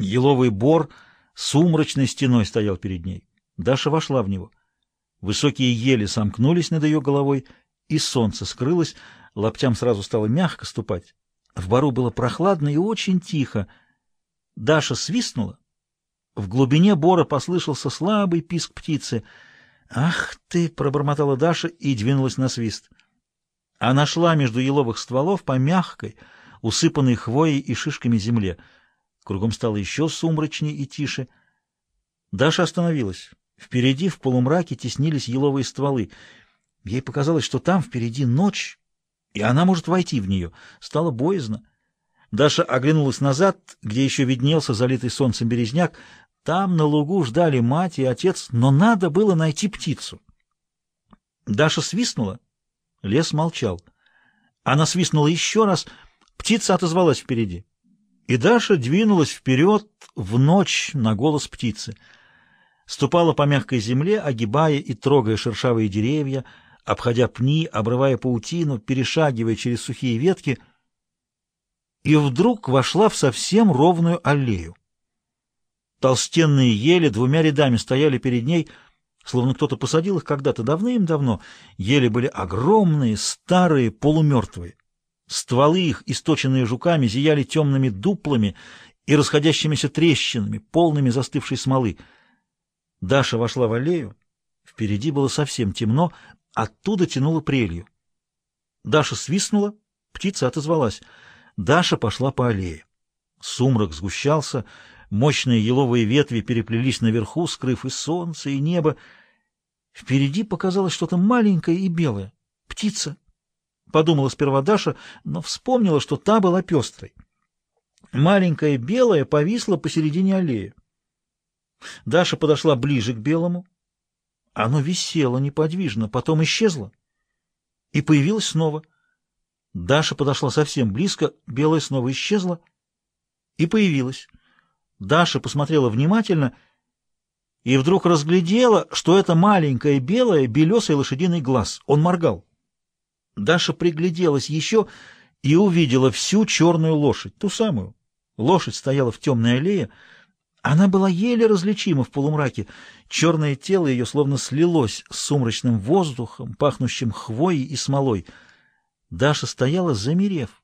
Еловый бор сумрачной стеной стоял перед ней. Даша вошла в него. Высокие ели сомкнулись над ее головой, и солнце скрылось, лаптям сразу стало мягко ступать. В бару было прохладно и очень тихо. Даша свистнула. В глубине бора послышался слабый писк птицы. «Ах ты!» — пробормотала Даша и двинулась на свист. Она шла между еловых стволов по мягкой, усыпанной хвоей и шишками земле. Кругом стало еще сумрачнее и тише. Даша остановилась. Впереди в полумраке теснились еловые стволы. Ей показалось, что там впереди ночь, и она может войти в нее. Стало боязно. Даша оглянулась назад, где еще виднелся залитый солнцем березняк. Там на лугу ждали мать и отец, но надо было найти птицу. Даша свистнула. Лес молчал. Она свистнула еще раз. Птица отозвалась впереди. И Даша двинулась вперед в ночь на голос птицы. Ступала по мягкой земле, огибая и трогая шершавые деревья, обходя пни, обрывая паутину, перешагивая через сухие ветки, и вдруг вошла в совсем ровную аллею. Толстенные ели двумя рядами стояли перед ней, словно кто-то посадил их когда-то давным-давно. Ели были огромные, старые, полумертвые. Стволы их, источенные жуками, зияли темными дуплами и расходящимися трещинами, полными застывшей смолы. Даша вошла в аллею. Впереди было совсем темно, Оттуда тянуло прелью. Даша свистнула, птица отозвалась. Даша пошла по аллее. Сумрак сгущался, мощные еловые ветви переплелись наверху, скрыв и солнце, и небо. Впереди показалось что-то маленькое и белое. Птица. Подумала сперва Даша, но вспомнила, что та была пестрой. Маленькая белая повисла посередине аллеи. Даша подошла ближе к белому, оно висело неподвижно, потом исчезло и появилось снова. Даша подошла совсем близко, белая снова исчезла и появилась. Даша посмотрела внимательно и вдруг разглядела, что это маленькое белое белесый лошадиный глаз. Он моргал. Даша пригляделась еще и увидела всю черную лошадь, ту самую. Лошадь стояла в темной аллее, она была еле различима в полумраке. Черное тело ее словно слилось с сумрачным воздухом, пахнущим хвоей и смолой. Даша стояла, замерев.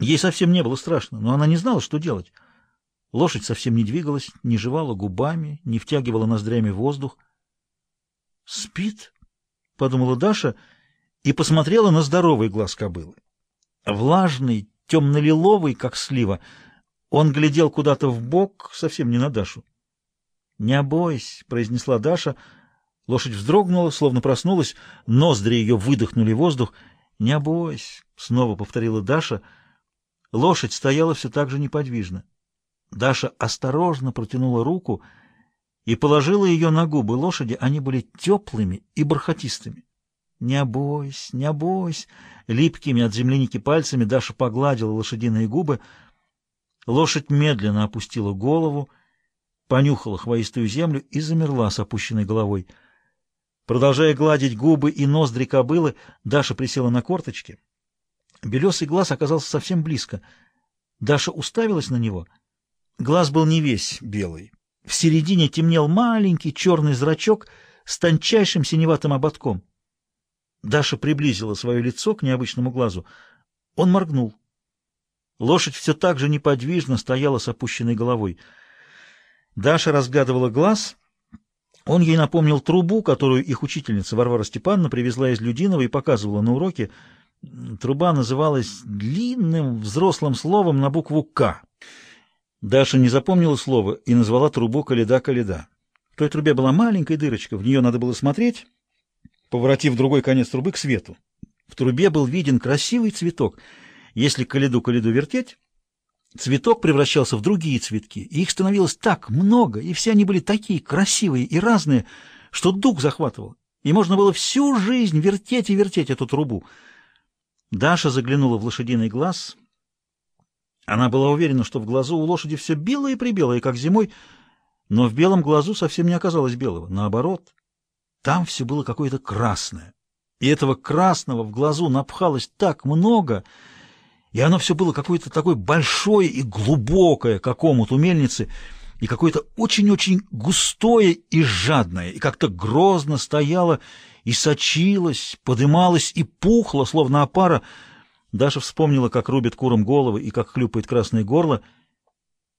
Ей совсем не было страшно, но она не знала, что делать. Лошадь совсем не двигалась, не жевала губами, не втягивала ноздрями воздух. «Спит?» — подумала Даша и посмотрела на здоровый глаз кобылы. Влажный, темно-лиловый, как слива — он глядел куда-то в бок, совсем не на Дашу. «Не бойся», — произнесла Даша. Лошадь вздрогнула, словно проснулась, ноздри ее выдохнули воздух. «Не бойся», — снова повторила Даша. Лошадь стояла все так же неподвижно. Даша осторожно протянула руку и положила ее на губы лошади. Они были теплыми и бархатистыми. «Не бойся, не бойся!» Липкими от земляники пальцами Даша погладила лошадиные губы — Лошадь медленно опустила голову, понюхала хвоистую землю и замерла с опущенной головой. Продолжая гладить губы и ноздри кобылы, Даша присела на корточки. Белесый глаз оказался совсем близко. Даша уставилась на него. Глаз был не весь белый. В середине темнел маленький черный зрачок с тончайшим синеватым ободком. Даша приблизила свое лицо к необычному глазу. Он моргнул. Лошадь все так же неподвижно стояла с опущенной головой. Даша разгадывала глаз. Он ей напомнил трубу, которую их учительница Варвара Степановна привезла из Людинова и показывала на уроке. Труба называлась длинным взрослым словом на букву «К». Даша не запомнила слово и назвала трубу «Каледа-каледа». В той трубе была маленькая дырочка, в нее надо было смотреть, поворотив другой конец трубы к свету. В трубе был виден красивый цветок — если каледу-каледу вертеть, цветок превращался в другие цветки, и их становилось так много, и все они были такие красивые и разные, что дух захватывал, и можно было всю жизнь вертеть и вертеть эту трубу. Даша заглянула в лошадиный глаз. Она была уверена, что в глазу у лошади все белое-прибелое, как зимой, но в белом глазу совсем не оказалось белого. Наоборот, там все было какое-то красное. И этого красного в глазу напхалось так много — и оно все было какое-то такое большое и глубокое, как омут у мельницы, и какое-то очень-очень густое и жадное, и как-то грозно стояло и сочилось, подымалось и пухло, словно опара. Даша вспомнила, как рубит куром головы и как хлюпает красное горло —